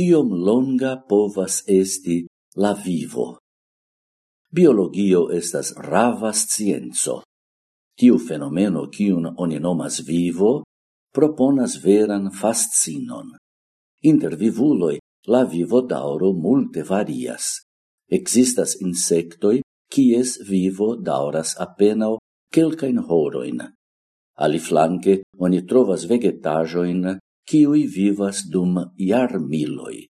kiom longa povas esti la vivo. Biologio estas rava scienzo. Tiu fenomeno kiun oni nomas vivo proponas veran fascinon. Inter vivuloi la vivo dauro multe varias. Existas insectoi kies vivo dauras apenao quelcain horoin. Ali flanque oni trovas vegetajoin kiui vivas dum jarmiloi.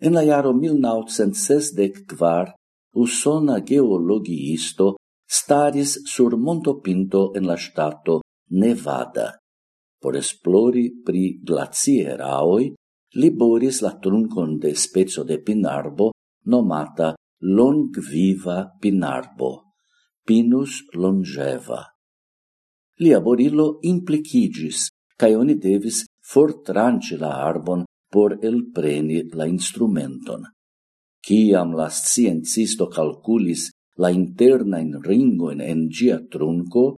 En la iaro 1964, usona geologiisto staris sur montopinto en la stato Nevada. Por esplori pri glacieraoi, liboris la truncon de spezzo de pinarbo nomata longviva pinarbo, pinus longeva. Lia borilo implicigis, cae oni devis fortranci la arbon por elpreni la instrumenton. Ciam la sciencisto calculis la interna in ringo ringoin en gia trunco,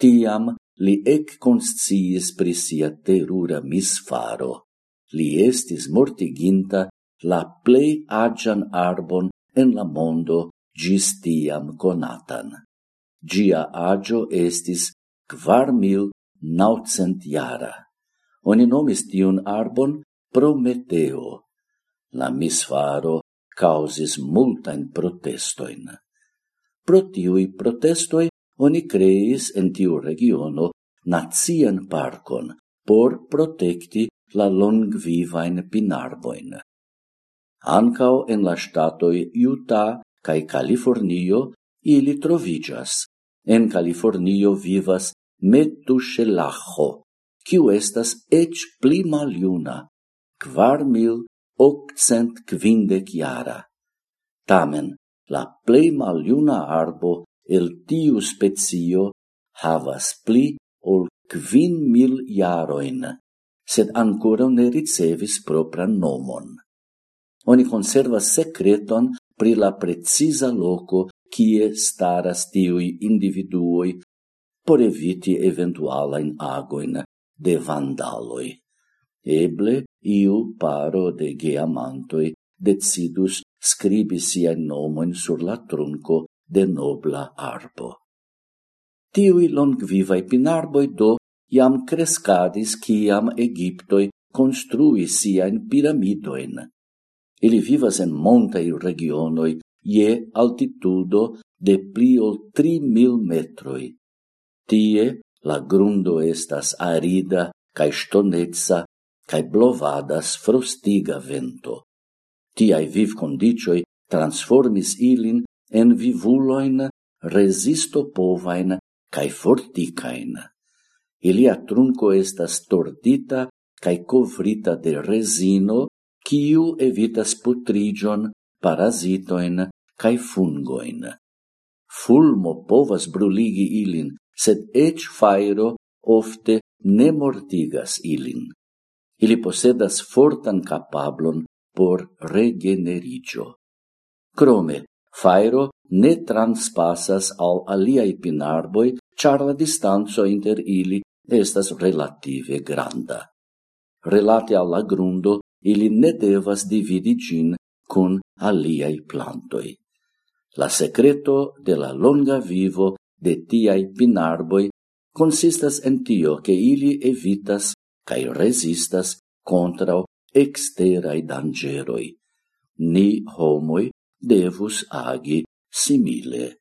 tiam li ec consciis pri sia terura misfaro. Li estis mortiginta la plei agian arbon en la mondo gis tiam conatan. Gia agio estis quar mil naucent jara. Oni nomis tiun arbon Prometeo. La misfaro causis multain protestoin. Pro tiui protestoi oni creis en tiu regiono nazian parcon por protecti la longvivain pinarboin. Ancao en la statoi Utah cae Californio ili trovigas. En Californio vivas metushelajo, kiu estas ec pli maliuna, quar mil octcent quindec iara. Tamen, la plei maliuna arbo el tiu spezio havas pli ol quin mil iaroin, sed ancora ne ricevis propran nomon. Oni conservas secreton pri la precisa loco kie staras tiui individuoi por eviti eventualain agoin de vandaloi. Eble iu paro de geamantoi decidus scribi sia nomen sur la trunco de nobla arbo. Tiui longvivai pinarboi do iam crescadis ciam Egiptoi construi sia in piramidoin. Ili vivas en montai regionoi ie altitudo de pli ol tri mil metroi. Tie La grundo estas arida cae stonezza cae blovadas frostiga vento. Tiai viv condicioi transformis ilin en vivuloin resisto povain cae forticain. Ilia trunco estas tordita cae covrita de resino, quiu evitas putrigion, parasitoin cae fungoin. Fulmo povas bruligi ilin, sed ec fairo ofte ne mortigas ilin. Ili posedas fortan capablon por regenerigio. Crome, fairo ne transpasas al aliai pinarboi, char la distanzo inter ili estas relative granda. Relate alla grundo, ili ne devas dividi gin cun aliai plantoi. La secreto de la longa vivo de tiai pinarboi consistas en tio che ili evitas cae resistas contra exterai dangeroi. Ni homoi devus agi simile.